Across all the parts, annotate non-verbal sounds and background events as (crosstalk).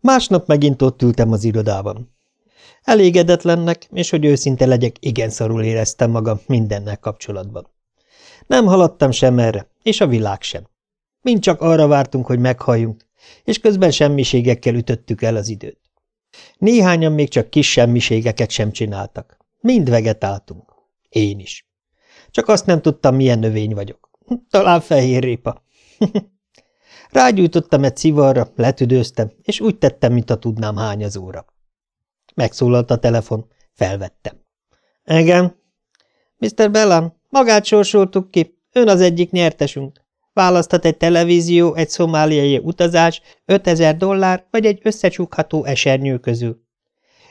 Másnap megint ott ültem az irodában. Elégedetlennek, és hogy őszinte legyek, igen szarul éreztem magam mindennel kapcsolatban. Nem haladtam sem erre, és a világ sem. Mind csak arra vártunk, hogy meghalljunk, és közben semmiségekkel ütöttük el az időt. Néhányan még csak kis semmiségeket sem csináltak. Mind vegetáltunk. Én is. Csak azt nem tudtam, milyen növény vagyok. Talán fehér répa. (laughs) Rágyújtottam egy szivarra, letüdőztem, és úgy tettem, mint a tudnám hányazóra. Megszólalt a telefon, felvettem. Igen. Mr. Bellam, magát sorsoltuk ki, ön az egyik nyertesünk. Választhat egy televízió, egy szomáliai utazás, 5000 dollár vagy egy összecsukható esernyő közül.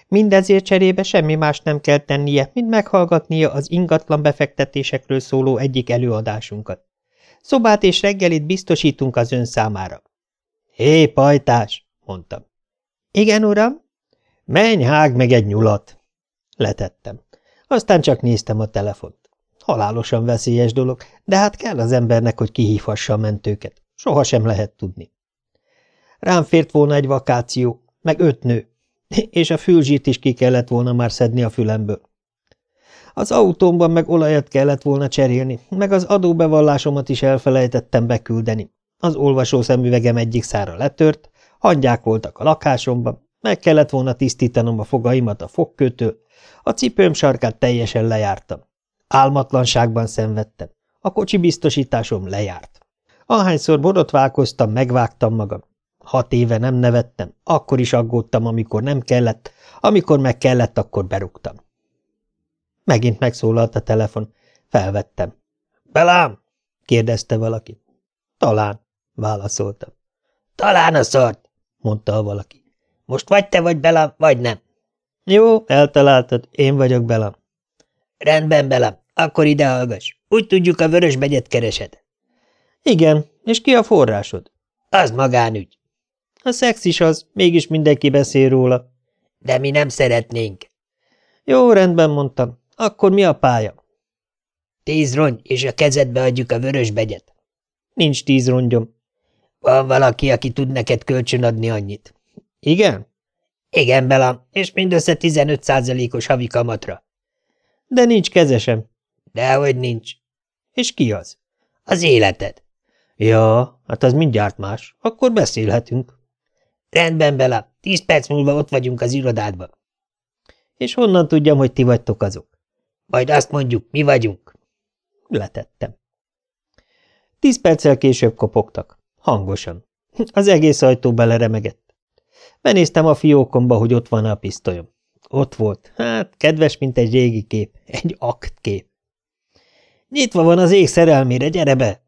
Mindezért cserébe semmi más nem kell tennie, mint meghallgatnia az ingatlan befektetésekről szóló egyik előadásunkat. Szobát és reggelit biztosítunk az ön számára. Hé, pajtás, mondtam. Igen, uram? Menj, hág meg egy nyulat. Letettem. Aztán csak néztem a telefont. Halálosan veszélyes dolog, de hát kell az embernek, hogy kihívhassa a mentőket. Soha sem lehet tudni. Rám fért volna egy vakáció, meg öt nő, és a fülzsít is ki kellett volna már szedni a fülemből. Az autómban meg olajat kellett volna cserélni, meg az adóbevallásomat is elfelejtettem beküldeni. Az olvasó szemüvegem egyik szára letört, hangyák voltak a lakásomban, meg kellett volna tisztítanom a fogaimat a fogkőtől, a cipőm sarkát teljesen lejártam. Álmatlanságban szenvedtem. A kocsi biztosításom lejárt. Ahányszor borotválkoztam, megvágtam magam. Hat éve nem nevettem, akkor is aggódtam, amikor nem kellett, amikor meg kellett, akkor berúgtam. Megint megszólalt a telefon. Felvettem. – Belám! – kérdezte valaki. – Talán – válaszoltam. – Talán a szart! – mondta a valaki. – Most vagy te vagy Belám, vagy nem. – Jó, eltaláltad, én vagyok Belám. – Rendben, Belám, akkor ide hallgass. Úgy tudjuk, a vörös begyet keresed. – Igen, és ki a forrásod? – Az magánügy. – A szex is az, mégis mindenki beszél róla. – De mi nem szeretnénk. – Jó, rendben mondtam. Akkor mi a pálya? Tíz rongy, és a kezedbe adjuk a vörös begyet. Nincs tíz rongyom. Van valaki, aki tud neked kölcsönadni annyit. Igen? Igen, Bela, és mindössze 15 százalékos havi kamatra. De nincs kezesem. Dehogy nincs. És ki az? Az életed. Ja, hát az mindjárt más. Akkor beszélhetünk. Rendben, Bela, tíz perc múlva ott vagyunk az irodádban. És honnan tudjam, hogy ti vagytok azok? Majd azt mondjuk, mi vagyunk. Letettem. Tíz perccel később kopogtak. Hangosan. Az egész ajtó beleremegett. Benéztem a fiókomba, hogy ott van a pisztolyom. Ott volt. Hát, kedves, mint egy régi kép. Egy aktkép. Nyitva van az ég szerelmére, gyere be!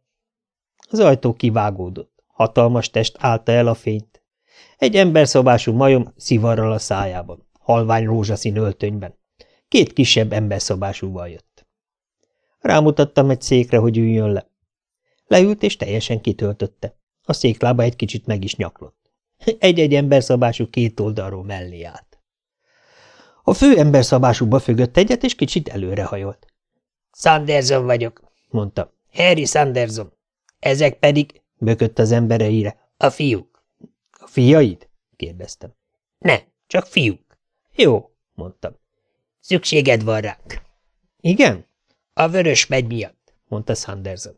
Az ajtó kivágódott. Hatalmas test állta el a fényt. Egy emberszobású majom szivarral a szájában, halvány rózsaszín öltönyben. Két kisebb emberszobásúval jött. Rámutattam egy székre, hogy üljön le. Leült, és teljesen kitöltötte. A széklába egy kicsit meg is nyaklott. Egy-egy emberszabású két oldalról mellé állt. A fő emberszabásúba függött egyet, és kicsit előrehajolt. – Sanderson vagyok – mondta. – Harry Sanderson. Ezek pedig – bökött az embereire – a fiúk. – A fiaid? – kérdeztem. – Nem, csak fiúk. – Jó – mondtam. Szükséged van ránk. Igen? A vörös megy miatt, mondta Sanderson.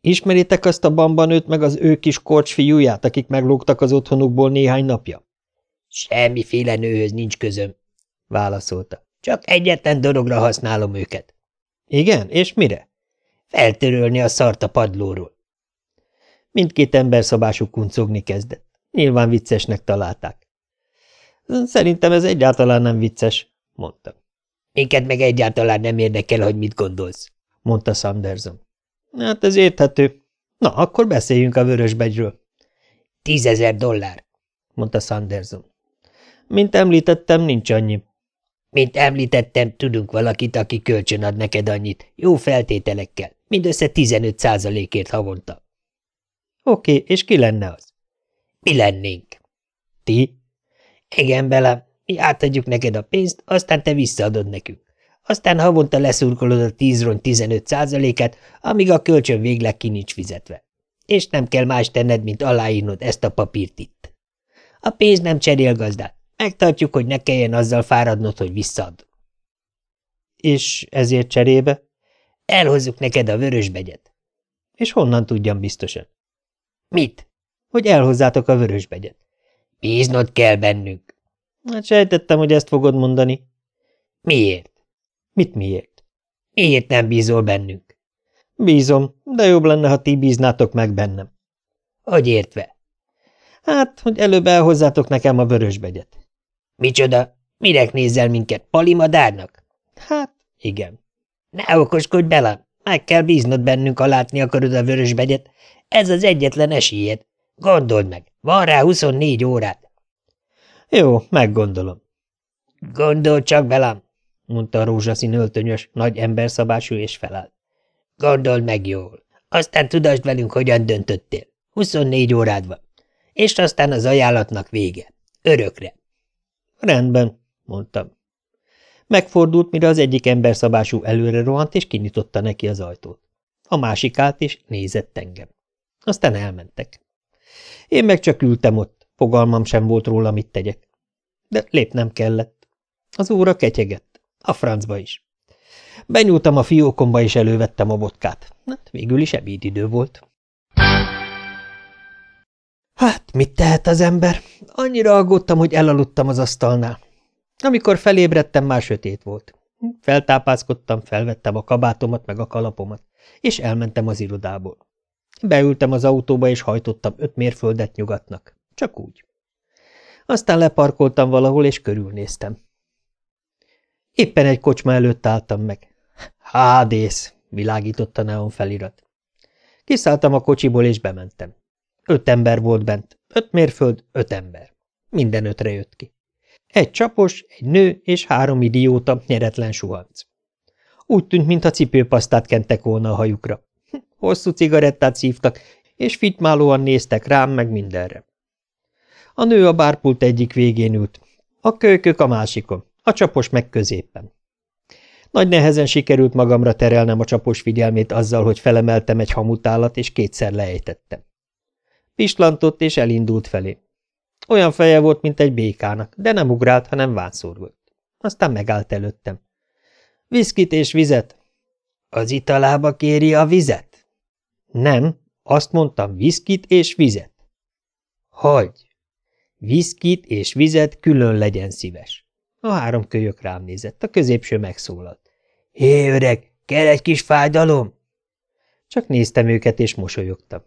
Ismeritek azt a bambanőt meg az ő kis korcs fiúját, akik meglógtak az otthonukból néhány napja? Semmiféle nőhöz nincs közöm, válaszolta. Csak egyetlen dologra használom őket. Igen, és mire? Feltörölni a szart a padlóról. Mindkét ember szabású kuncogni kezdett. Nyilván viccesnek találták. Szerintem ez egyáltalán nem vicces, mondta. Minket meg egyáltalán nem érdekel, hogy mit gondolsz, mondta Sanderson. Hát ez érthető. Na, akkor beszéljünk a vörösbegyről. Tízezer dollár, mondta Sanderson. Mint említettem, nincs annyi. Mint említettem, tudunk valakit, aki kölcsön ad neked annyit, jó feltételekkel, mindössze 15 százalékért havonta. Oké, és ki lenne az? Mi lennénk. Ti? Igen, Bela, mi átadjuk neked a pénzt, aztán te visszaadod nekünk. Aztán havonta leszurkolod a tízron 15 százaléket, amíg a kölcsön végleg ki nincs fizetve. És nem kell más tenned, mint aláírnod ezt a papírt itt. A pénz nem cserél gazdát. Megtartjuk, hogy ne kelljen azzal fáradnod, hogy visszaad. És ezért cserébe? Elhozzuk neked a vörösbegyet. És honnan tudjam biztosan? Mit? Hogy elhozzátok a vörösbegyet. Bíznod kell bennünk. Hát sejtettem, hogy ezt fogod mondani. Miért? Mit miért? Miért nem bízol bennünk? Bízom, de jobb lenne, ha ti bíznátok meg bennem. Hogy értve? Hát, hogy előbb elhozzátok nekem a vörösbegyet. Micsoda? Minek nézel minket? Palimadárnak? Hát, igen. Ne okoskodj bele! Meg kell bíznod bennünk, ha látni akarod a vörösbegyet. Ez az egyetlen esélyed. Gondold meg, van rá 24 órát. Jó, meggondolom. Gondold csak velem, mondta a rózsaszín öltönyös, nagy emberszabású, és felállt. Gondold meg jól. Aztán tudasd velünk, hogyan döntöttél. 24 órád van. És aztán az ajánlatnak vége. Örökre. Rendben, mondtam. Megfordult, mire az egyik emberszabású előre rohant, és kinyitotta neki az ajtót. A másik állt, és nézett engem. Aztán elmentek. Én meg csak ültem ott, fogalmam sem volt róla, mit tegyek. De lépnem kellett. Az óra ketyegett, a francba is. Benyúltam a fiókomba, és elővettem a botkát. Hát végül is ebédidő volt. Hát, mit tehet az ember? Annyira aggódtam, hogy elaludtam az asztalnál. Amikor felébredtem, már sötét volt. Feltápászkodtam, felvettem a kabátomat meg a kalapomat, és elmentem az irodából. Beültem az autóba, és hajtottam öt mérföldet nyugatnak. Csak úgy. Aztán leparkoltam valahol, és körülnéztem. Éppen egy kocsma előtt álltam meg. Hádész, világított a neon felirat. Kiszálltam a kocsiból, és bementem. Öt ember volt bent. Öt mérföld, öt ember. Minden ötre jött ki. Egy csapos, egy nő és három idióta, nyeretlen suhanc. Úgy tűnt, mintha cipőpasztát kentek volna a hajukra. Hosszú cigarettát szívtak, és fitmálóan néztek rám meg mindenre. A nő a bárpult egyik végén ült, a kölykök a másikon, a csapos meg középen. Nagy nehezen sikerült magamra terelnem a csapos figyelmét azzal, hogy felemeltem egy hamutálat, és kétszer lejtettem. Pislantott, és elindult felé. Olyan feje volt, mint egy békának, de nem ugrált, hanem vánszorgott. Aztán megállt előttem. Viszkit és vizet. Az italába kéri a vizet? Nem, azt mondtam, viszkit és vizet. Hogy? Viszkit és vizet külön legyen szíves. A három kölyök rám nézett, a középső megszólalt. Hé, öreg, kell egy kis fájdalom? Csak néztem őket, és mosolyogtam.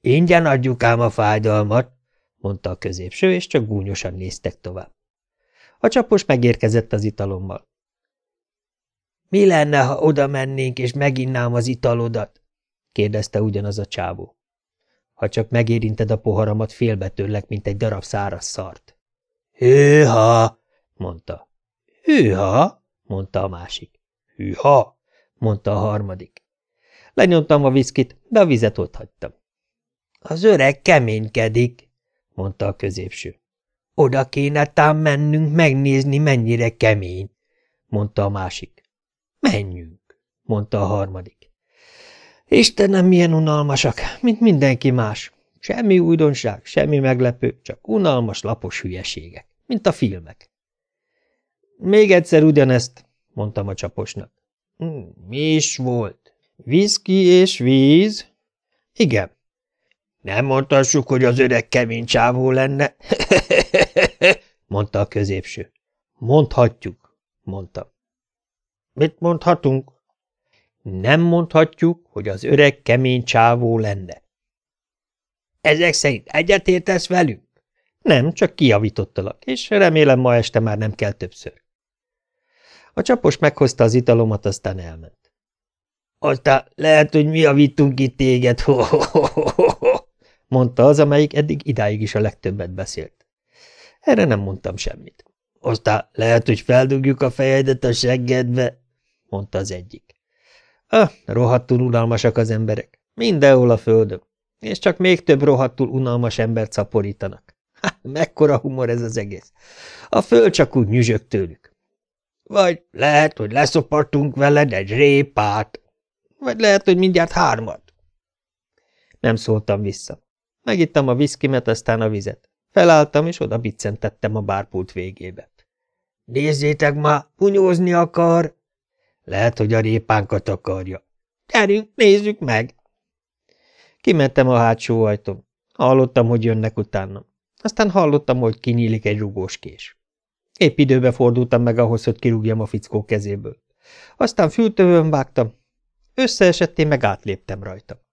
Ingyen adjuk ám a fájdalmat, mondta a középső, és csak gúnyosan néztek tovább. A csapos megérkezett az italommal. Mi lenne, ha oda mennénk, és meginnám az italodat? kérdezte ugyanaz a csávó. Ha csak megérinted a poharamat, félbetörlek, mint egy darab száraz szart. Hűha, mondta. Hűha, mondta a másik. Hűha, mondta a harmadik. Lenyomtam a viszkit, de a vizet ott hagytam. Az öreg keménykedik, mondta a középső. Oda kéne tám mennünk megnézni, mennyire kemény, mondta a másik. Menjünk, mondta a harmadik. Istenem, milyen unalmasak, mint mindenki más. Semmi újdonság, semmi meglepő, csak unalmas, lapos hülyeségek, mint a filmek. Még egyszer ugyanezt, mondtam a csaposnak. Hm, mi is volt? Viszki és víz? Igen. Nem mondhassuk, hogy az öreg kemény csávó lenne, (laughs) mondta a középső. Mondhatjuk, mondta. Mit mondhatunk? Nem mondhatjuk, hogy az öreg kemény csávó lenne. Ezek szerint egyetértesz velünk? Nem, csak kijavítottalak, és remélem ma este már nem kell többször. A csapos meghozta az italomat, aztán elment. Aztán lehet, hogy mi javítunk itt téged, ho, ho, ho, ho mondta az, amelyik eddig idáig is a legtöbbet beszélt. Erre nem mondtam semmit. Aztán lehet, hogy feldugjuk a fejedet a seggedbe, mondta az egyik. Ah, rohadtul unalmasak az emberek. Mindenhol a földön. És csak még több rohadtul unalmas embert szaporítanak. Ha, mekkora humor ez az egész. A föld csak úgy nyüzsög tőlük. Vagy lehet, hogy leszopartunk veled egy répát. Vagy lehet, hogy mindjárt hármat. Nem szóltam vissza. Megittam a viszkimet, aztán a vizet. Felálltam, és oda biccentettem a bárpult végébe. Nézzétek már, bunyózni akar! Lehet, hogy a répánkat akarja. Gyerünk, nézzük meg! Kimentem a hátsó ajtón. Hallottam, hogy jönnek utánam. Aztán hallottam, hogy kinyílik egy rugós kés. Épp időbe fordultam meg ahhoz, hogy kirúgjam a fickó kezéből. Aztán fültövön vágtam, összeesetté meg átléptem rajta.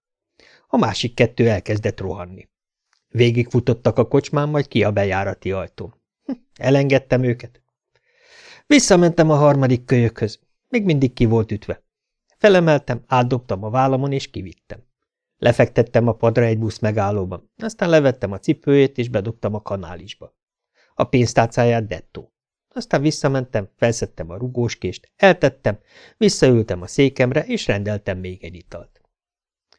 A másik kettő elkezdett rohanni. Végigfutottak a kocsmán, majd ki a bejárati ajtón. Hm, elengedtem őket. Visszamentem a harmadik kölyökhöz. Még mindig ki volt ütve. Felemeltem, átdobtam a vállamon, és kivittem. Lefektettem a padra egy busz megállóban, aztán levettem a cipőjét, és bedugtam a kanálisba. A pénztárcáját dettó. Aztán visszamentem, felszedtem a rugóskést, eltettem, visszaültem a székemre, és rendeltem még egy italt.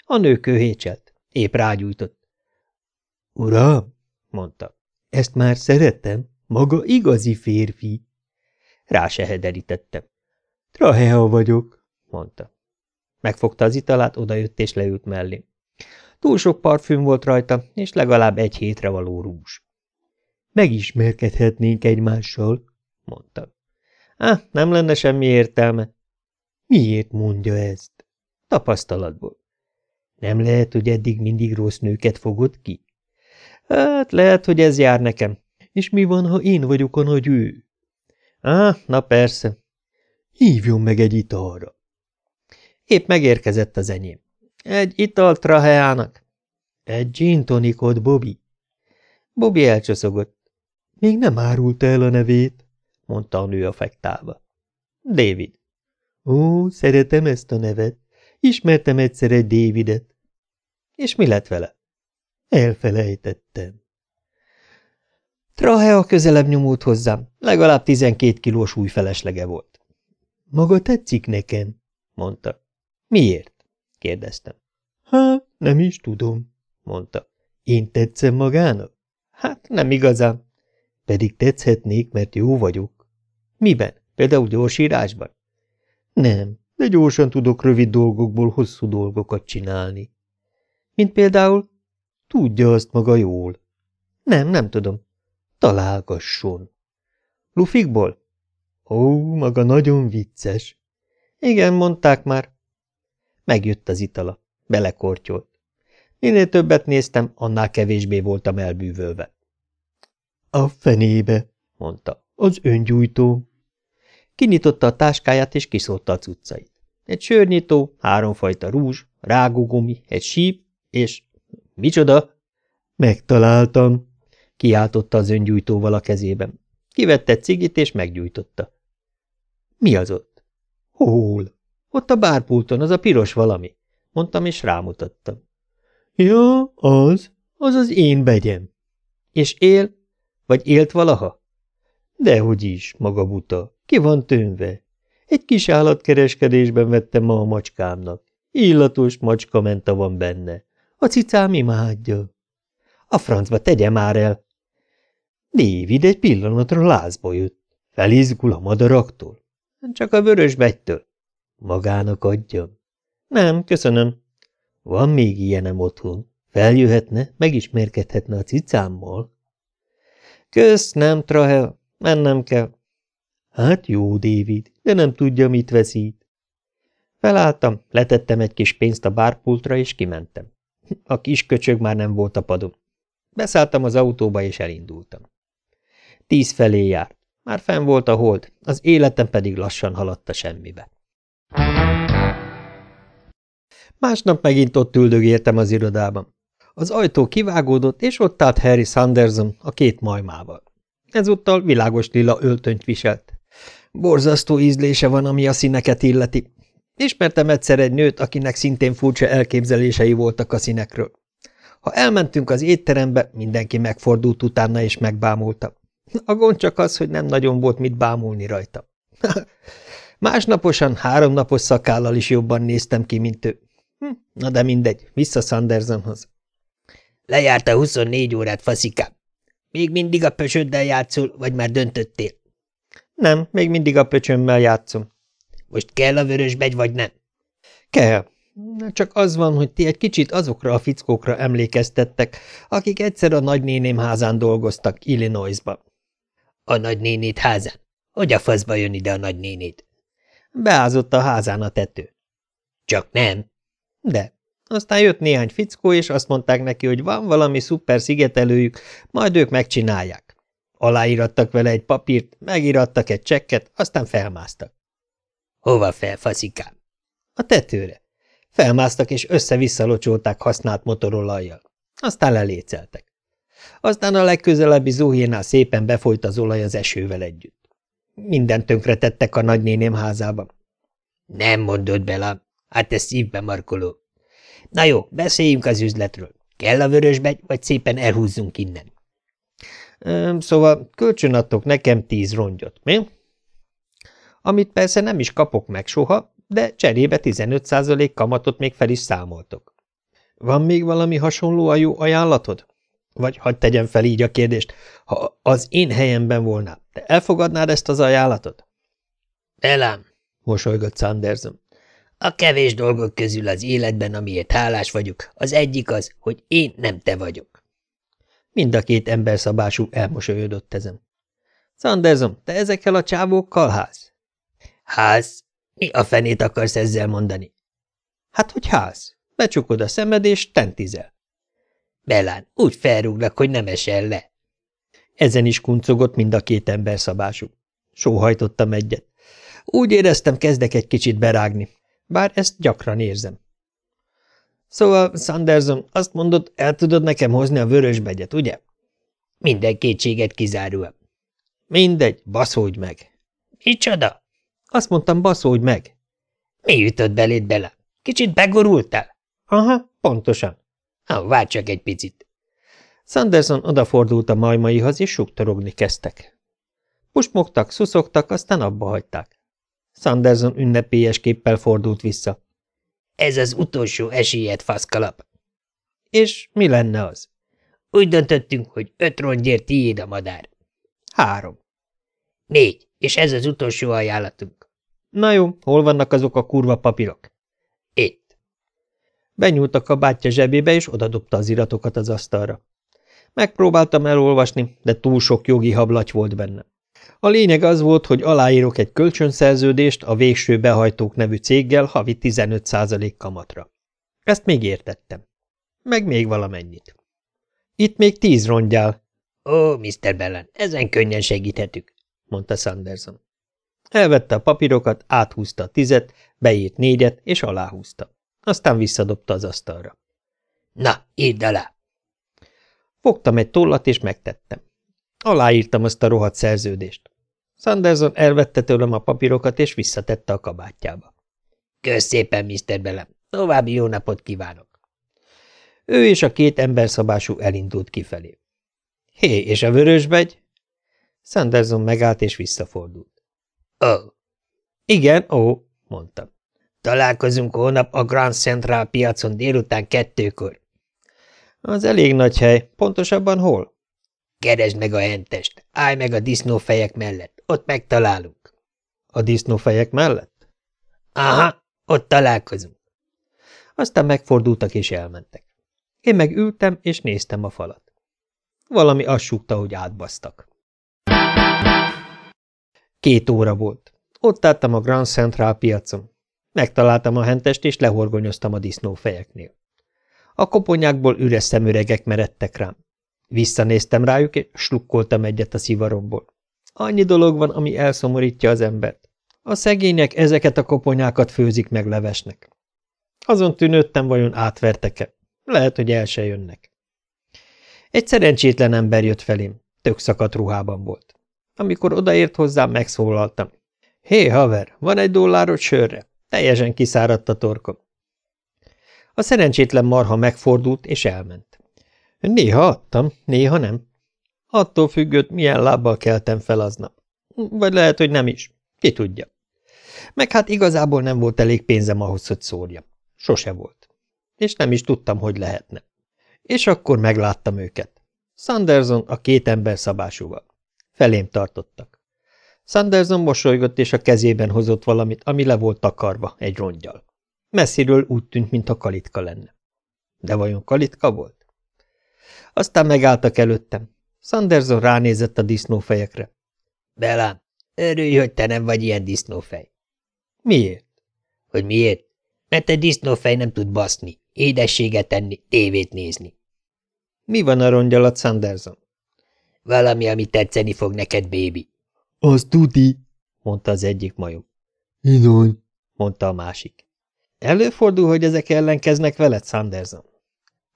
A nő kőhécselt, épp rágyújtott. – Uram! – mondta. – Ezt már szeretem, maga igazi férfi. Rá se hederítettem. – Trahea vagyok – mondta. Megfogta az italát, odajött és leült mellé. Túl sok parfüm volt rajta, és legalább egy hétre való rúzs. Megismerkedhetnénk egymással, mondta. Á, nem lenne semmi értelme. Miért mondja ezt? Tapasztalatból. Nem lehet, hogy eddig mindig rossz nőket fogod ki? Hát lehet, hogy ez jár nekem. És mi van, ha én vagyok a nagy ő? Á, na persze. Hívjon meg egy italra. Épp megérkezett az enyém. Egy ital traheának. Egy gin tonikot, Bobby. Bobby elcsoszogott. Még nem árulta el a nevét, mondta a nő affektálva. David. Ó, szeretem ezt a nevet. Ismertem egyszer egy Davidet. És mi lett vele? Elfelejtettem. Trahea közelebb nyomult hozzám, legalább tizenkét kilós új feleslege volt. Maga tetszik nekem, mondta. Miért? kérdeztem. Hát, nem is tudom, mondta. Én tetszem magának? Hát, nem igazán. Pedig tetszhetnék, mert jó vagyok. Miben? Például gyorsírásban? Nem, de gyorsan tudok rövid dolgokból hosszú dolgokat csinálni. Mint például? Tudja azt maga jól. Nem, nem tudom. Találgasson. Lufikból? Ó, maga nagyon vicces. Igen, mondták már. Megjött az itala. Belekortyolt. Minél többet néztem, annál kevésbé voltam elbűvölve. A fenébe, mondta. Az öngyújtó. Kinyitotta a táskáját, és kiszólta a cuccait. Egy sörnyitó, háromfajta rúzs, rágógumi, egy síp, és... Micsoda? Megtaláltam, kiáltotta az öngyújtóval a kezében. Kivette cigit, és meggyújtotta. Mi az ott? Hol? Ott a bárpulton, az a piros valami, mondtam, és rámutattam. Ja, az, az az én begyem. És él? Vagy élt valaha? Dehogy is, maga buta. Ki van tönve? Egy kis állatkereskedésben vettem ma a macskámnak. Illatos macska menta van benne. A cicám imádja. A francba tegye már el. David egy pillanatra lázba jött. Felizgul a madaraktól. Csak a vörös begytől. Magának adjam. Nem, köszönöm. Van még ilyenem otthon. Feljöhetne, megismerkedhetne a cicámmal. Kösz, nem, Trahel, mennem kell. Hát jó, David, de nem tudja, mit veszít. Felálltam, letettem egy kis pénzt a bárpultra, és kimentem. A kis köcsög már nem volt a padon. Beszálltam az autóba, és elindultam. Tíz felé járt. Már fenn volt a hold, az életem pedig lassan haladt a semmibe. Másnap megint ott üldögéltem az irodában. Az ajtó kivágódott, és ott állt Harry Sanderson a két majmával. Ezúttal világos lila öltönyt viselt. Borzasztó ízlése van, ami a színeket illeti. Ismertem egyszer egy nőt, akinek szintén furcsa elképzelései voltak a színekről. Ha elmentünk az étterembe, mindenki megfordult utána és megbámulta. A gond csak az, hogy nem nagyon volt mit bámulni rajta. (laughs) Másnaposan, háromnapos szakállal is jobban néztem ki, mint ő. Hm, na de mindegy, vissza Sandersonhoz. Lejárt a 24 órát, faszikám. Még mindig a pösöddel játszol, vagy már döntöttél? Nem, még mindig a pöcsömmel játszom. Most kell a vörös begy, vagy nem? Kell. Csak az van, hogy ti egy kicsit azokra a fickókra emlékeztettek, akik egyszer a nagynéném házán dolgoztak Illinoisba. A nagynénét házán? Hogy a faszba jön ide a nagynénét? Beázott a házán a tető. Csak nem. De. Aztán jött néhány fickó, és azt mondták neki, hogy van valami szuper szigetelőjük, majd ők megcsinálják. Aláírattak vele egy papírt, megírattak egy csekket, aztán felmásztak. Hova fel? A tetőre. Felmásztak, és össze-vissza használt motorolajjal. Aztán leléceltek. Aztán a legközelebbi zuhénál szépen befolyt az olaj az esővel együtt. Minden tönkretettek a nagynéném házában. Nem mondod bele, hát ez szívbe markoló. Na jó, beszéljünk az üzletről. Kell a vörösbegy, vagy szépen elhúzzunk innen? Szóval kölcsönadtok nekem tíz rongyot, mi? Amit persze nem is kapok meg soha, de cserébe 15% kamatot még fel is számoltok. Van még valami hasonló a jó ajánlatod? Vagy hagyd tegyem fel így a kérdést, ha az én helyemben volnál, te elfogadnád ezt az ajánlatot? Elám, mosolygott Sanderson. A kevés dolgok közül az életben, amiért hálás vagyok, az egyik az, hogy én nem te vagyok. Mind a két emberszabású elmosolyodott ezen. Sanderson, te ezekkel a csávókkal ház? Ház? Mi a fenét akarsz ezzel mondani? Hát, hogy ház. Becsukod a szemed, és tentizel. Belán, úgy felrúgnak, hogy nem esel le. Ezen is kuncogott mind a két ember szabású. Sóhajtottam egyet. Úgy éreztem, kezdek egy kicsit berágni, bár ezt gyakran érzem. Szóval, Sanderson, azt mondod, el tudod nekem hozni a vörösbegyet, ugye? Minden kétséget kizáróan. Mindegy, baszódj meg. Micsoda? Azt mondtam, baszódj meg. Mi jutott beléd bele? Kicsit begorultál? Aha, pontosan. Ha, várj csak egy picit. Sanderson odafordult a majmaihoz, és suktorogni kezdtek. Pusmogtak, szuszogtak, aztán abba hagyták. Sanderson ünnepélyes képpel fordult vissza. Ez az utolsó esélyed, faszkalap. És mi lenne az? Úgy döntöttünk, hogy öt rongyért tiéd a madár. Három. Négy, és ez az utolsó ajánlatunk. Na jó, hol vannak azok a kurva papírok? Benyúlt a bátyja zsebébe, és odadobta az iratokat az asztalra. Megpróbáltam elolvasni, de túl sok jogi hablaty volt benne. A lényeg az volt, hogy aláírok egy kölcsönszerződést a Végső Behajtók nevű céggel havi 15% kamatra. Ezt még értettem. Meg még valamennyit. Itt még tíz rongyál. Ó, Mr. Bellen, ezen könnyen segíthetük, mondta Sanderson. Elvette a papírokat, áthúzta a tizet, beírt négyet, és aláhúzta. Aztán visszadobta az asztalra. Na, írd alá! Fogtam egy tollat, és megtettem. Aláírtam azt a rohadt szerződést. Sanderson elvette tőlem a papírokat, és visszatette a kabátjába. Kösz szépen, Mr. Belem. További jó napot kívánok. Ő és a két emberszabású elindult kifelé. Hé, és a vörösbegy? Sanderson megállt és visszafordult. Ó. Igen, ó, mondtam. Találkozunk holnap a Grand Central piacon délután kettőkor. Az elég nagy hely. Pontosabban hol? Keresd meg a hentest. Állj meg a disznófejek mellett. Ott megtalálunk. A disznófejek mellett? Aha, ott találkozunk. Aztán megfordultak és elmentek. Én meg ültem és néztem a falat. Valami azt súgta, hogy átbasztak. Két óra volt. Ott álltam a Grand Central piacon. Megtaláltam a hentest, és lehorgonyoztam a disznófejeknél. A koponyákból üres szemüregek meredtek rám. Visszanéztem rájuk, és slukkoltam egyet a szivaromból. Annyi dolog van, ami elszomorítja az embert. A szegények ezeket a koponyákat főzik meg levesnek. Azon tűnődtem, vajon átvertek-e. Lehet, hogy el se jönnek. Egy szerencsétlen ember jött felém, tök szakadt ruhában volt. Amikor odaért hozzám, megszólaltam. Hé, haver, van egy dollárod sörre? Teljesen kiszáradt a torkom. A szerencsétlen marha megfordult, és elment. Néha adtam, néha nem. Attól függött, milyen lábbal keltem fel aznap. Vagy lehet, hogy nem is. Ki tudja. Meg hát igazából nem volt elég pénzem ahhoz, hogy szórjam. Sose volt. És nem is tudtam, hogy lehetne. És akkor megláttam őket. Sanderson a két ember szabásúval. Felém tartottak. Sanderson mosolygott, és a kezében hozott valamit, ami le volt takarva egy rongyal. Messziről úgy tűnt, mintha kalitka lenne. De vajon kalitka volt? Aztán megálltak előttem. Sanderson ránézett a disznófejekre. Belám, örülj, hogy te nem vagy ilyen disznófej. Miért? Hogy miért? Mert egy disznófej nem tud baszni, édességet tenni, tévét nézni. Mi van a rongyalat, Sanderson? Valami, ami tetszeni fog neked, bébi. Az tuti, mondta az egyik majom. Bizony, mondta a másik. Előfordul, hogy ezek ellenkeznek veled, Sanderson?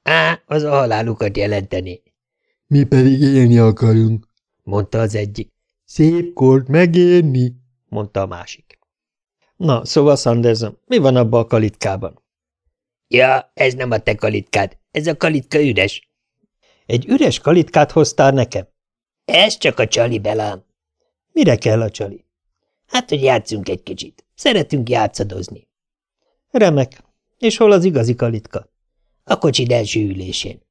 Á, az a halálukat jelenteni. Mi pedig élni akarunk, mondta az egyik. Szép kort megérni, mondta a másik. Na, szóval, Sanderson, mi van abban a kalitkában? Ja, ez nem a te kalitkád, ez a kalitka üres. Egy üres kalitkát hoztál nekem? Ez csak a csali, belám. Mire kell a csali? Hát, hogy játszunk egy kicsit. Szeretünk játszadozni. Remek. És hol az igazi kalitka? A kocsid első ülésén.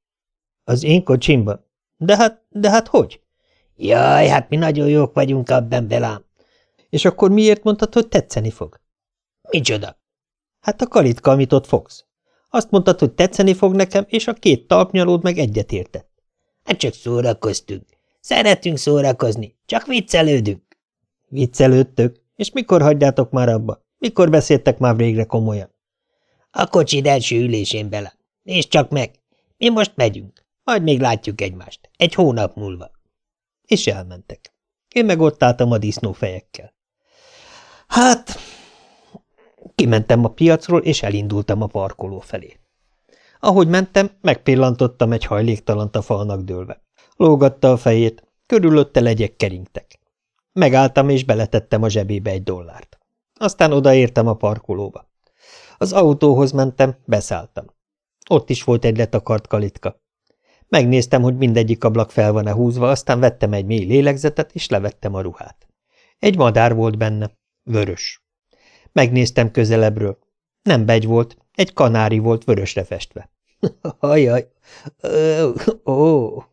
Az én kocsimban? De hát, de hát hogy? Jaj, hát mi nagyon jók vagyunk abban, belám. És akkor miért mondtad, hogy tetszeni fog? Micsoda? Hát a kalitka, amit ott fogsz. Azt mondtad, hogy tetszeni fog nekem, és a két talpnyalód meg egyetértett. Hát csak szórakoztunk. Szeretünk szórakozni, csak viccelődünk. Viccelődtök? És mikor hagyjátok már abba? Mikor beszéltek már végre komolyan? A kocsid első ülésén bele. És csak meg. Mi most megyünk. Majd még látjuk egymást. Egy hónap múlva. És elmentek. Én meg ott álltam a disznófejekkel. Hát, kimentem a piacról, és elindultam a parkoló felé. Ahogy mentem, megpillantottam egy hajléktalant a falnak dőlve. Lógatta a fejét, körülötte legyek keringtek. Megálltam, és beletettem a zsebébe egy dollárt. Aztán odaértem a parkolóba. Az autóhoz mentem, beszálltam. Ott is volt egy letakart kalitka. Megnéztem, hogy mindegyik ablak fel van-e húzva, aztán vettem egy mély lélegzetet, és levettem a ruhát. Egy madár volt benne, vörös. Megnéztem közelebbről. Nem begy volt, egy kanári volt vörösre festve. (laughs) Ajaj, ó, ó.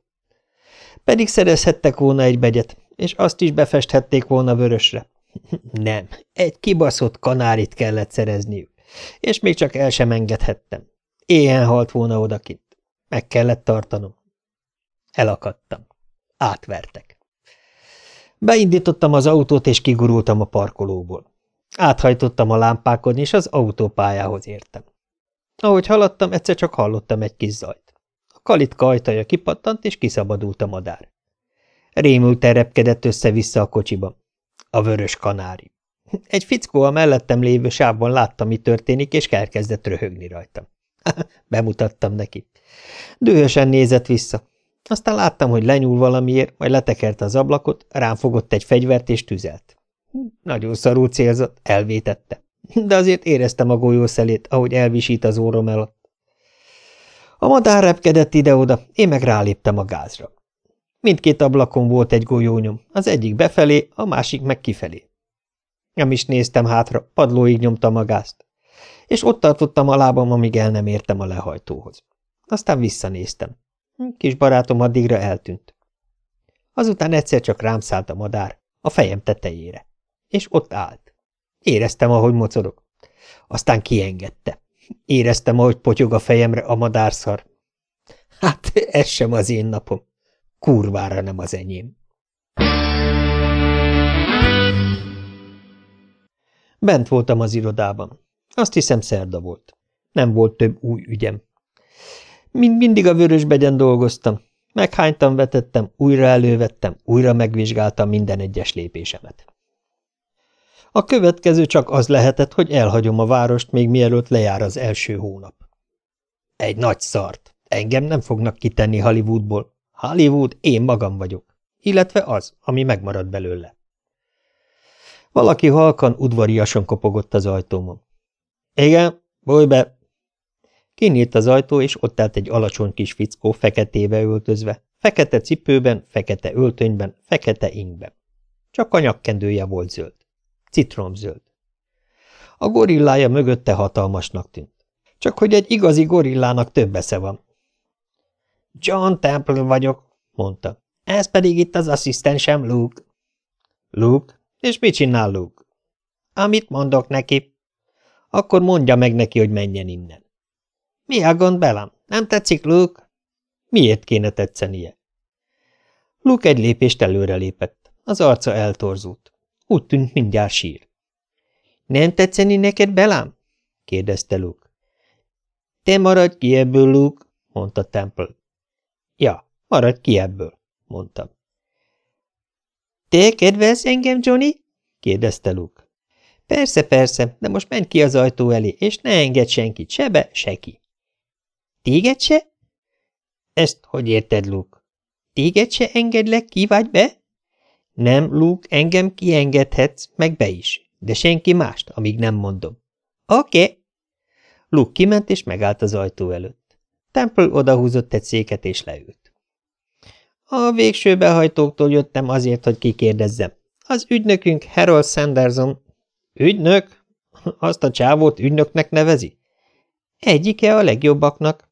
Pedig szerezhettek volna egy begyet, és azt is befesthették volna vörösre. (laughs) Nem, egy kibaszott kanárit kellett szerezniük, és még csak el sem engedhettem. Éhen halt volna odakint. Meg kellett tartanom. Elakadtam. Átvertek. Beindítottam az autót, és kigurultam a parkolóból. Áthajtottam a lámpákon, és az autópályához értem. Ahogy haladtam, egyszer csak hallottam egy kis zajt. Kalitka ajtaja kipattant, és kiszabadult a madár. Rémül terepkedett össze-vissza a kocsiba. A vörös kanári. Egy fickó a mellettem lévő sávban látta, mi történik, és elkezdett röhögni rajtam. (laughs) Bemutattam neki. Dühösen nézett vissza. Aztán láttam, hogy lenyúl valamiért, majd letekerte az ablakot, rám fogott egy fegyvert és tüzelt. Nagyon szarul célzott, elvétette. De azért éreztem a golyószelét, ahogy elvisít az órom alatt. A madár repkedett ide-oda, én meg ráléptem a gázra. Mindkét ablakon volt egy golyónyom, az egyik befelé, a másik meg kifelé. Nem is néztem hátra, padlóig nyomtam a gázt. És ott tartottam a lábam, amíg el nem értem a lehajtóhoz. Aztán visszanéztem. Kis barátom addigra eltűnt. Azután egyszer csak rám szállt a madár, a fejem tetejére. És ott állt. Éreztem, ahogy mocorog. Aztán kiengedte. Éreztem, ahogy potyog a fejemre a madárszar. Hát ez sem az én napom. Kurvára nem az enyém. Bent voltam az irodában. Azt hiszem szerda volt. Nem volt több új ügyem. Mind mindig a vörösbegyen dolgoztam. Meghánytam, vetettem, újra elővettem, újra megvizsgáltam minden egyes lépésemet. A következő csak az lehetett, hogy elhagyom a várost, még mielőtt lejár az első hónap. Egy nagy szart. Engem nem fognak kitenni Hollywoodból. Hollywood én magam vagyok. Illetve az, ami megmarad belőle. Valaki halkan udvariasan kopogott az ajtómon. Igen, bújj be! Kinyílt az ajtó, és ott állt egy alacsony kis fickó, feketébe öltözve, fekete cipőben, fekete öltönyben, fekete ingben. Csak a nyakkendője volt zöld. Citromzöld. A gorillája mögötte hatalmasnak tűnt. Csak hogy egy igazi gorillának több esze van. John Temple vagyok, mondta. Ez pedig itt az asszisztensem Luke. Luke? És mit csinál Luke? Amit mondok neki. Akkor mondja meg neki, hogy menjen innen. Mi a gond, Belam? Nem tetszik, Luke? Miért kéne tetszenie? Luke egy lépést előre lépett. Az arca eltorzult. Úgy tűnt, mindjárt sír. Nem tetszeni neked, Belám? kérdezte Luke. Te maradj ki ebből, Luke, mondta Temple. Ja, maradj ki ebből, mondtam. Te kedvelsz engem, Johnny? kérdezte Luke. Persze, persze, de most menj ki az ajtó elé, és ne engedd senkit, se be, se ki. Téged se? Ezt hogy érted, Luke? Téged se engedlek ki vagy be? Nem, Luke, engem kiengedhetsz, meg be is, de senki mást, amíg nem mondom. Oké. Okay. Luke kiment és megállt az ajtó előtt. Temple odahúzott egy széket és leült. A végső behajtóktól jöttem azért, hogy kikérdezzem. Az ügynökünk Harold Sanderson. Ügynök? Azt a csávót ügynöknek nevezi? Egyike a legjobbaknak.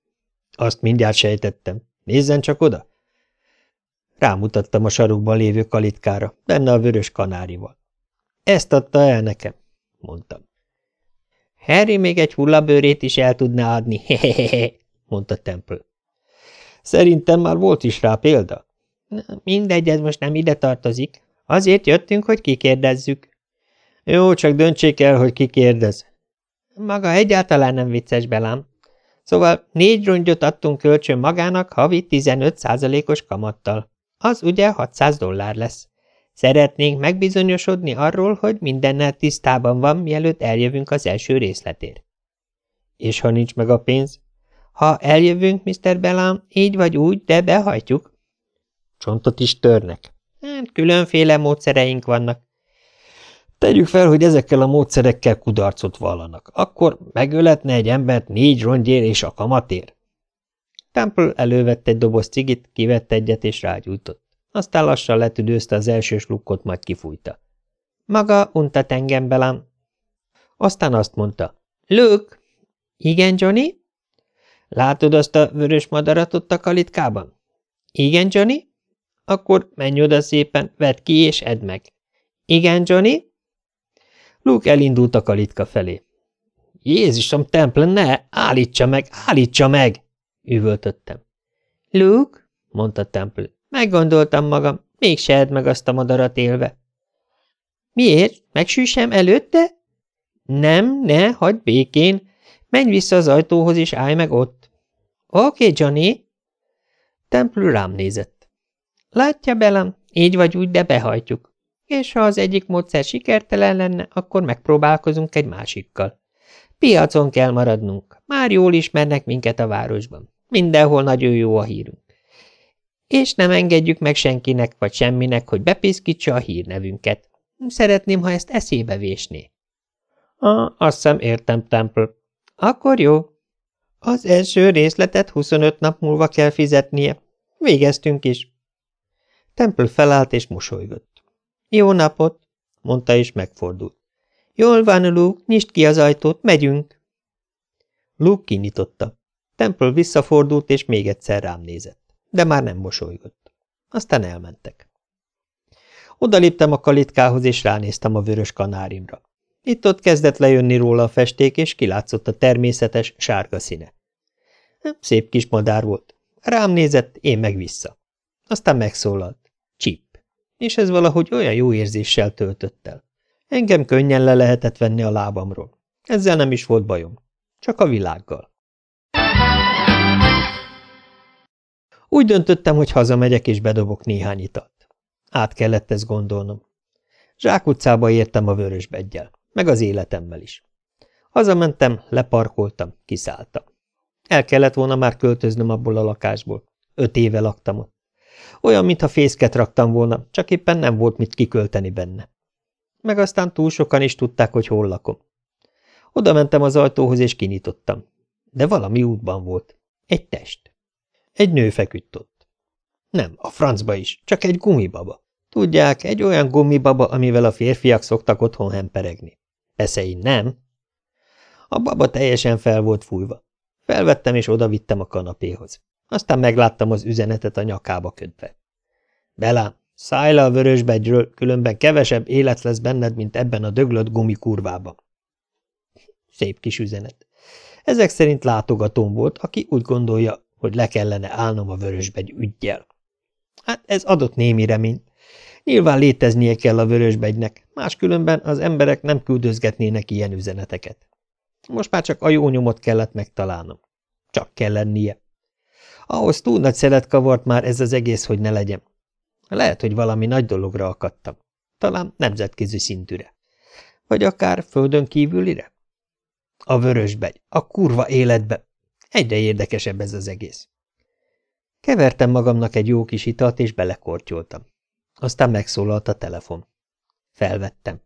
Azt mindjárt sejtettem. Nézzen csak oda. Rámutattam a sarokban lévő kalitkára, benne a vörös kanárival. Ezt adta el nekem, mondtam. Harry még egy hullabőrét is el tudná adni, hehehe, mondta Temple. Szerintem már volt is rá példa. Mindegy, ez most nem ide tartozik. Azért jöttünk, hogy kikérdezzük. Jó, csak döntsék el, hogy ki kérdez. Maga egyáltalán nem vicces, Belám. Szóval négy rongyot adtunk kölcsön magának havi 15 százalékos kamattal. Az ugye 600 dollár lesz. Szeretnénk megbizonyosodni arról, hogy mindennel tisztában van, mielőtt eljövünk az első részletér. És ha nincs meg a pénz? Ha eljövünk, Mr. Belám, így vagy úgy, de behajtjuk. Csontot is törnek. Hát, különféle módszereink vannak. Tegyük fel, hogy ezekkel a módszerekkel kudarcot vallanak. Akkor megöletne egy embert négy rongyér és a kamatér? Temple elővett egy doboz cigit, kivett egyet és rágyújtott. Aztán lassan letüdőzte az első slukkot, majd kifújta. Maga untat engem, belám. Aztán azt mondta. Luke! Igen, Johnny? Látod azt a vörös madarat ott a kalitkában? Igen, Johnny? Akkor menj oda szépen, vedd ki és edd meg. Igen, Johnny? Luke elindult a kalitka felé. Jézusom, Temple, ne! Állítsa meg, állítsa meg! Üvöltöttem. Luke, mondta Temple, meggondoltam magam, még edd meg azt a madarat élve. Miért? Megsűsem előtte? Nem, ne, hagyd békén. Menj vissza az ajtóhoz, és állj meg ott. Oké, okay, Johnny. Temple rám nézett. Látja, Belem, így vagy úgy, de behajtjuk. És ha az egyik módszer sikertelen lenne, akkor megpróbálkozunk egy másikkal. Piacon kell maradnunk. Már jól ismernek minket a városban. Mindenhol nagyon jó a hírünk. És nem engedjük meg senkinek vagy semminek, hogy bepiszkítsa a hírnevünket. Szeretném, ha ezt eszébe vésné. Ah, azt hiszem értem, Temple. Akkor jó. Az első részletet 25 nap múlva kell fizetnie. Végeztünk is. Temple felállt és mosolygott. Jó napot, mondta és megfordult. Jól van, Luke, nyisd ki az ajtót, megyünk. Luke kinyitotta. Temple visszafordult, és még egyszer rám nézett, de már nem mosolygott. Aztán elmentek. Odaléptem a kalitkához, és ránéztem a vörös kanárimra. Itt-ott kezdett lejönni róla a festék, és kilátszott a természetes, sárga színe. Szép kis madár volt. Rám nézett, én meg vissza. Aztán megszólalt. Csip. És ez valahogy olyan jó érzéssel töltött el. Engem könnyen le lehetett venni a lábamról. Ezzel nem is volt bajom. Csak a világgal. Úgy döntöttem, hogy hazamegyek és bedobok néhány italt. Át kellett ezt gondolnom. utcába értem a vörösbeggyel, meg az életemmel is. Hazamentem, leparkoltam, kiszálltam. El kellett volna már költöznöm abból a lakásból. Öt éve laktam ott. Olyan, mintha fészket raktam volna, csak éppen nem volt mit kikölteni benne. Meg aztán túl sokan is tudták, hogy hol lakom. Oda mentem az ajtóhoz, és kinyitottam. De valami útban volt. Egy test. Egy nő feküdt ott. Nem, a francba is, csak egy gumibaba. Tudják, egy olyan gumibaba, amivel a férfiak szoktak otthon hemperegni. Persze nem. A baba teljesen fel volt fújva. Felvettem és odavittem a kanapéhoz. Aztán megláttam az üzenetet a nyakába kötve. Belám, szállj le a vörösbegyről, különben kevesebb élet lesz benned, mint ebben a döglött gumikurvában. Szép kis üzenet. Ezek szerint látogatóm volt, aki úgy gondolja, hogy le kellene állnom a vörösbegy ügyjel. Hát ez adott némi reményt. Nyilván léteznie kell a vörösbegynek, máskülönben az emberek nem küldözgetnének ilyen üzeneteket. Most már csak a jó nyomot kellett megtalálnom. Csak kell lennie. Ahhoz túl nagy szelet kavart már ez az egész, hogy ne legyen. Lehet, hogy valami nagy dologra akadtam. Talán nemzetközi szintűre. Vagy akár földön kívülire? A vörösbegy, a kurva életbe. Egyre érdekesebb ez az egész. Kevertem magamnak egy jó kis italt, és belekortyoltam. Aztán megszólalt a telefon. Felvettem.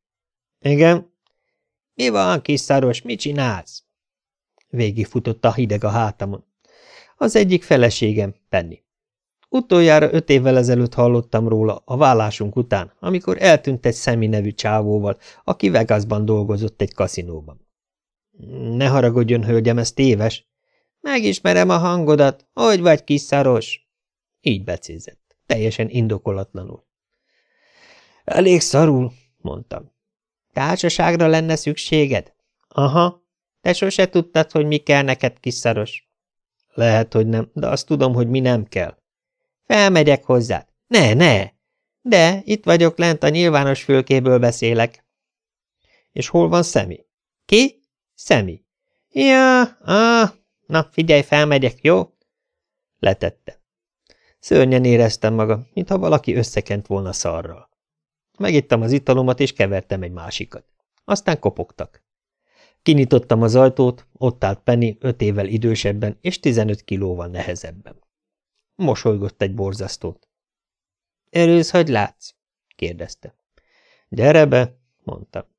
Igen? Mi van, kis szaros, mit csinálsz? Végigfutott a hideg a hátamon. Az egyik feleségem, Penny. Utoljára öt évvel ezelőtt hallottam róla, a vállásunk után, amikor eltűnt egy Szemi nevű csávóval, aki Vegasban dolgozott egy kaszinóban. Ne haragudjon, hölgyem, ez téves. Megismerem a hangodat, hogy vagy kis szaros? Így becézett, teljesen indokolatlanul. Elég szarul, mondtam. Társaságra lenne szükséged? Aha, te sose tudtad, hogy mi kell neked, kis szaros. Lehet, hogy nem, de azt tudom, hogy mi nem kell. Felmegyek hozzád. Ne, ne! De, itt vagyok lent, a nyilvános fülkéből beszélek. És hol van Szemi? Ki? Szemi. Ja, ah, na, figyelj, felmegyek, jó? Letette. Szörnyen éreztem magam, mintha valaki összekent volna szarral. Megittam az italomat, és kevertem egy másikat. Aztán kopogtak. Kinyitottam az ajtót, ott állt Penny öt évvel idősebben és tizenöt kilóval nehezebben. Mosolygott egy borzasztót. – Erősz, hogy látsz? – kérdezte. – Gyere be! – mondta.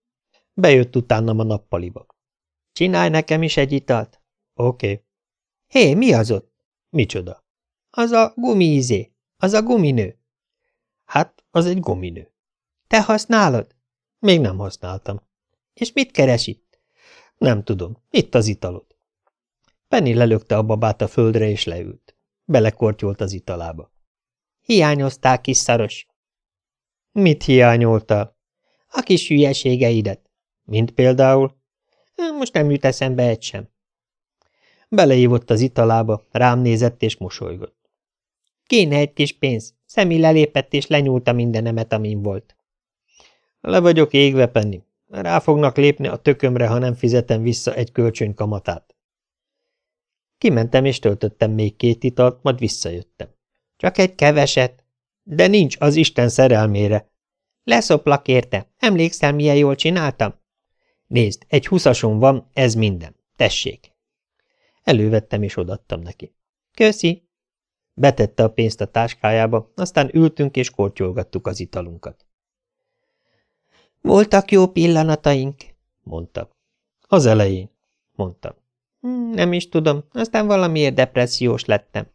Bejött utánam a nappaliba. – Csinálj nekem is egy italt? – Oké. Okay. – Hé, mi az ott? – Micsoda? – Az a gumiizé, az a guminő. – Hát, az egy guminő. – Te használod? – Még nem használtam. – És mit keres itt? – Nem tudom. Itt az italod. Penny lelökte a babát a földre, és leült. Belekortyolt az italába. Hiányoztál, kis szaros. Mit hiányoltál? A kis hülyeségeidet. Mint például? Most nem jut eszembe egy sem. Beleívott az italába, rám nézett és mosolygott. Kéne egy kis pénz. Szemi lelépett és lenyúlta mindenemet, amin volt. Le vagyok égve, Penny. Rá fognak lépni a tökömre, ha nem fizetem vissza egy kölcsön kamatát. Kimentem és töltöttem még két italt, majd visszajöttem. Csak egy keveset. De nincs az Isten szerelmére. Leszoplak érte. Emlékszel, milyen jól csináltam? Nézd, egy huszason van, ez minden. Tessék. Elővettem és odattam neki. Köszi. Betette a pénzt a táskájába, aztán ültünk és kortyolgattuk az italunkat. Voltak jó pillanataink, mondta. Az elején, mondtam. Hmm, nem is tudom, aztán valamiért depressziós lettem.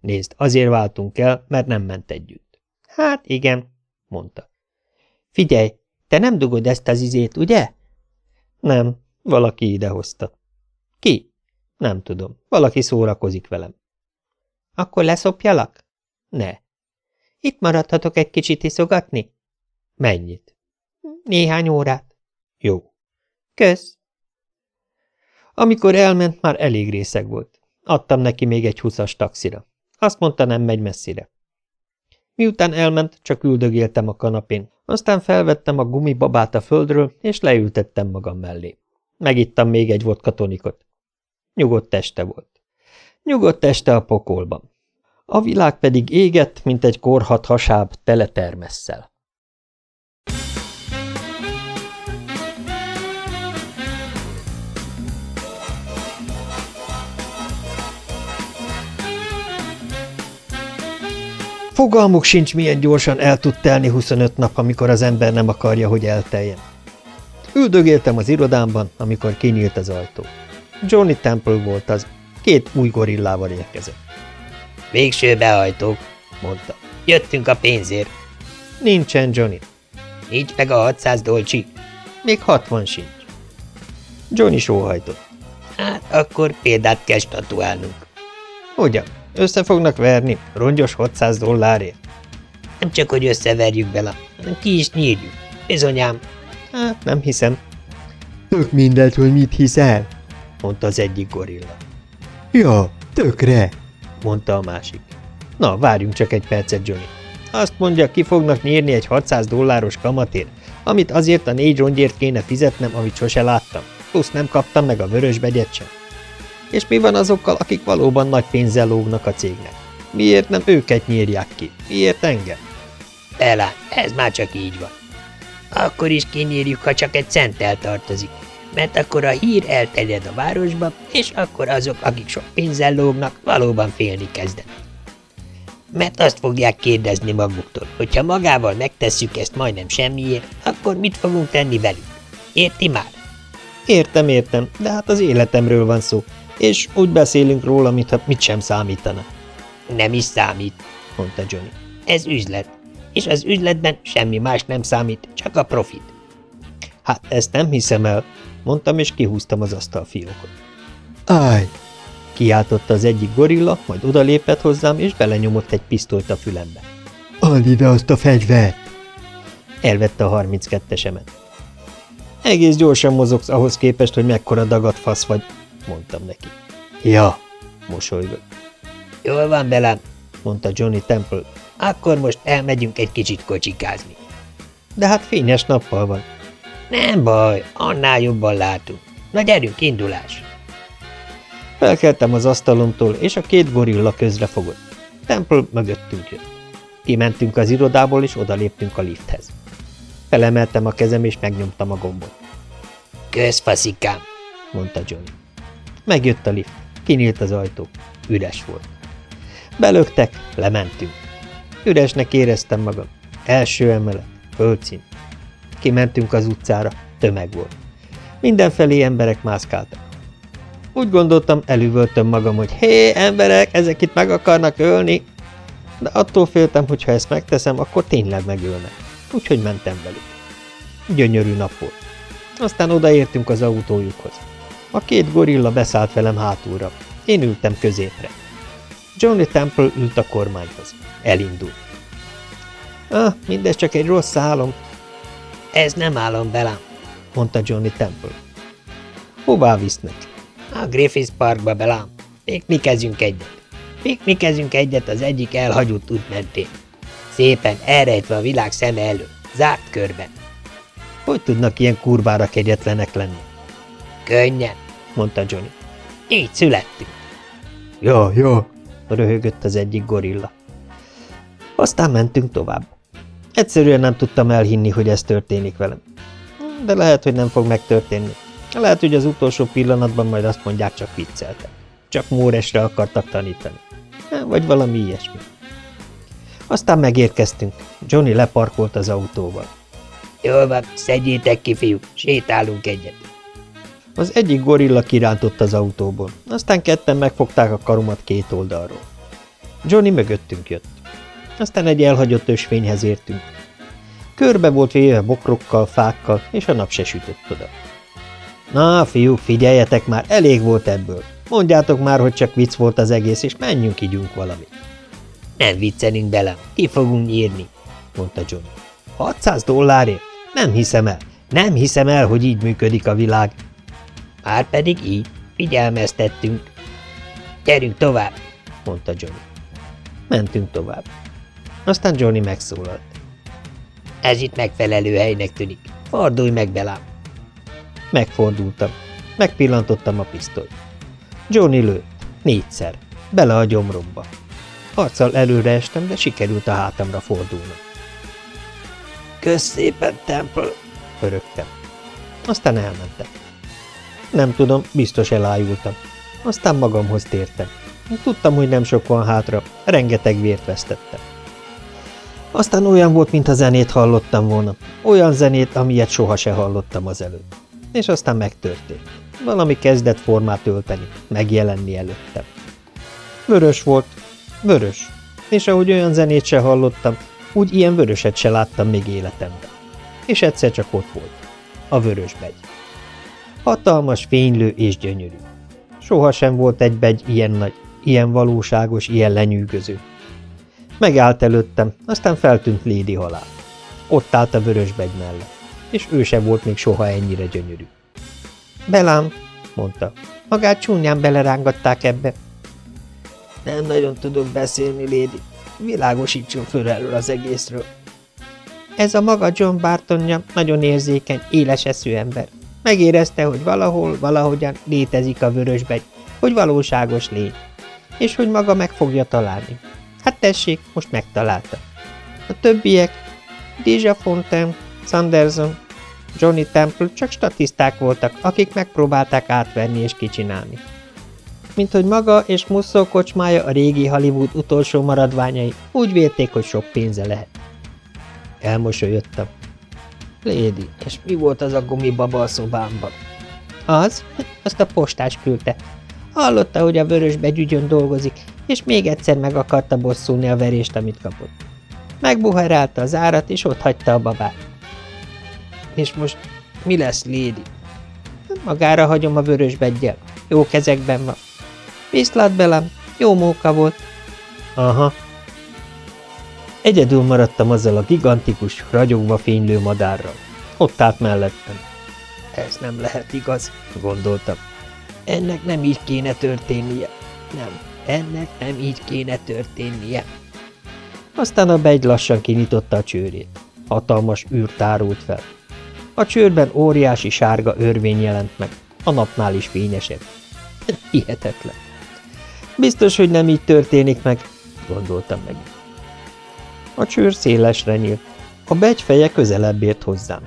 Nézd, azért váltunk el, mert nem ment együtt. Hát igen, mondta. Figyelj, te nem dugod ezt az izét, ugye? Nem, valaki idehozta. Ki? Nem tudom, valaki szórakozik velem. Akkor leszopjalak? Ne. Itt maradhatok egy kicsit iszogatni? Mennyit? Néhány órát. Jó. Kösz. Amikor elment, már elég részeg volt. Adtam neki még egy huszas taxira. Azt mondta, nem megy messzire. Miután elment, csak üldögéltem a kanapén, aztán felvettem a gumibabát a földről, és leültettem magam mellé. Megittam még egy vodka tonikot. Nyugodt teste volt. Nyugodt teste a pokolban. A világ pedig égett, mint egy korhat hasáb tele termesszel. Fogalmuk sincs, milyen gyorsan el tud telni 25 nap, amikor az ember nem akarja, hogy elteljen. Üldögéltem az irodámban, amikor kinyílt az ajtó. Johnny Temple volt az, két új gorillával érkezett. Végső behajtók, mondta. Jöttünk a pénzért. Nincsen, Johnny. Nincs meg a 600 dolcsi. Még 60 sincs. Johnny sóhajtott. Hát akkor példát kell statuálnunk. Hogyan? Össze fognak verni, rongyos 600 dollárért. Nem csak, hogy összeverjük bele, hanem ki is nyírjuk. Bizonyám. Hát, nem hiszem. Tök mindegy, hogy mit hiszel. Mondta az egyik gorilla. Ja, tökre. mondta a másik. Na, várjunk csak egy percet, Johnny. Azt mondja, ki fognak nyírni egy 600 dolláros kamatért, amit azért a négy rongyért kéne fizetnem, amit sose láttam, plusz nem kaptam meg a vörösbegyet sem. És mi van azokkal, akik valóban nagy pénzzel lógnak a cégnek? Miért nem őket nyírják ki? Miért engem? Elá, ez már csak így van. Akkor is kinyírjuk, ha csak egy centtel tartozik, mert akkor a hír elterjed a városba, és akkor azok, akik sok pénzzel lógnak, valóban félni kezdenek. Mert azt fogják kérdezni maguktól, hogyha magával megtesszük ezt majdnem semmiért, akkor mit fogunk tenni velük? Érti már? Értem, értem, de hát az életemről van szó, és úgy beszélünk róla, mintha mit sem számítana. Nem is számít, mondta Johnny. Ez üzlet, és az üzletben semmi más nem számít, csak a profit. Hát ezt nem hiszem el, mondtam, és kihúztam az asztalfiókot. Állj! Kiáltotta az egyik gorilla, majd odalépett hozzám, és belenyomott egy pisztolyt a fülembe. Add ide azt a fegyvert! Elvette a 32-esemet. Egész gyorsan mozogsz ahhoz képest, hogy mekkora dagat fasz vagy, mondtam neki. Ja, mosolygott. Jól van, Belám, mondta Johnny Temple. Akkor most elmegyünk egy kicsit kocsikázni. De hát fényes nappal van. Nem baj, annál jobban látunk. Na gyerünk, indulás! Felkeltem az asztalomtól, és a két gorilla közre fogott. Temple mögöttünk jött. Kimentünk az irodából, és odaléptünk a lifthez. Felemeltem a kezem, és megnyomtam a gombot. Kösz, faszikám, mondta Johnny. Megjött a lift. Kinyílt az ajtó. Üres volt. Belögtek, lementünk. Üresnek éreztem magam. Első emelet, földszín. Kimentünk az utcára, tömeg volt. Mindenfelé emberek mászkáltak. Úgy gondoltam, elüvöltöm magam, hogy hé, emberek, ezek itt meg akarnak ölni. De attól féltem, hogy ha ezt megteszem, akkor tényleg megölnek. Úgyhogy mentem velük. Gyönyörű nap volt. Aztán odaértünk az autójukhoz. A két gorilla beszállt velem hátulra. Én ültem középre. Johnny Temple ült a kormányhoz. Elindult. Ah, mindez csak egy rossz álom, Ez nem álom, Belám, mondta Johnny Temple. Hová visznek? A Griffith Parkba, Belám. Piknikezünk egyet. Piknikezünk egyet az egyik elhagyott út mentén. Szépen elrejtve a világ szeme elő. Zárt körben. Hogy tudnak ilyen kurvára kegyetlenek lenni? Könnyen, mondta Johnny. így születtünk. ja, ja. Röhögött az egyik gorilla. Aztán mentünk tovább. Egyszerűen nem tudtam elhinni, hogy ez történik velem. De lehet, hogy nem fog megtörténni. Lehet, hogy az utolsó pillanatban majd azt mondják, csak vicceltek. Csak móresre akartak tanítani. Vagy valami ilyesmi. Aztán megérkeztünk. Johnny leparkolt az autóval. Jól van, szedjétek ki, fiúk, sétálunk egyet. Az egyik gorilla kirántott az autóból, aztán ketten megfogták a karomat két oldalról. Johnny mögöttünk jött. Aztán egy elhagyott ösvényhez értünk. Körbe volt véve bokrokkal, fákkal, és a nap se sütött oda. Na, fiúk, figyeljetek már, elég volt ebből. Mondjátok már, hogy csak vicc volt az egész, és menjünk, ígyunk valamit. Nem viccelünk bele, ki fogunk nyírni, mondta Johnny. 600 dollárért? Nem hiszem el. Nem hiszem el, hogy így működik a világ. Már pedig így, figyelmeztettünk. Gyerünk tovább, mondta Johnny. Mentünk tovább. Aztán Johnny megszólalt. Ez itt megfelelő helynek tűnik. Fordulj meg belám. Megfordultam. Megpillantottam a pisztolyt. Johnny lőtt. Négyszer. Bele a gyomromba. Arccal előre estem, de sikerült a hátamra fordulnom. Kösz szépen, Temple, Örögtem. Aztán elmentem. Nem tudom, biztos elájultam. Aztán magamhoz tértem. Tudtam, hogy nem sok van hátra, rengeteg vért vesztettem. Aztán olyan volt, mint a zenét hallottam volna. Olyan zenét, amilyet soha se hallottam az előtt. És aztán megtörtént. Valami kezdett formát ölteni, megjelenni előttem. Vörös volt, vörös. És ahogy olyan zenét se hallottam, úgy ilyen vöröset se láttam még életemben. És egyszer csak ott volt. A vörös begy. Hatalmas, fénylő és gyönyörű. Soha sem volt egy begy ilyen nagy, ilyen valóságos, ilyen lenyűgöző. Megállt előttem, aztán feltűnt Lédi halál. Ott állt a vörös begy mellett, és ő sem volt még soha ennyire gyönyörű. Belám, mondta. Magát csúnyán belerángatták ebbe. Nem nagyon tudok beszélni, Lédi. Világosítson föl erről az egészről. Ez a maga John Bartonja nagyon érzékeny, éles eszű ember. Megérezte, hogy valahol, valahogyan létezik a vörösbegy, hogy valóságos lény, és hogy maga meg fogja találni. Hát tessék, most megtalálta. A többiek, Deja Fontaine, Sanderson, Johnny Temple csak statiszták voltak, akik megpróbálták átverni és kicsinálni. Mint hogy maga és Musso kocsmája a régi Hollywood utolsó maradványai, úgy vélték, hogy sok pénze lehet. Elmosolyodtam. Lédi, és mi volt az a gumibaba a szobámban? Az? Azt a postás küldte. Hallotta, hogy a vörös begyügyön dolgozik, és még egyszer meg akarta bosszulni a verést, amit kapott. Megbuherálta az árat, és ott hagyta a babát. És most mi lesz, Lédi? Magára hagyom a vörös beggyel. Jó kezekben van. Viszlát belem, jó móka volt. Aha. Egyedül maradtam azzal a gigantikus, ragyogva fénylő madárral. Ott állt mellettem. Ez nem lehet igaz, gondoltam. Ennek nem így kéne történnie. Nem, ennek nem így kéne történnie. Aztán a begy lassan kinyitotta a csőrét. Hatalmas űr tárult fel. A csőrben óriási sárga örvény jelent meg, a napnál is fényesebb. (laughs) Hihetetlen. Biztos, hogy nem így történik meg, gondoltam meg. A csőr szélesre nyílt, a begy feje közelebb ért hozzám.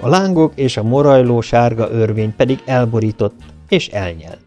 A lángok és a morajló sárga örvény pedig elborított és elnyelt.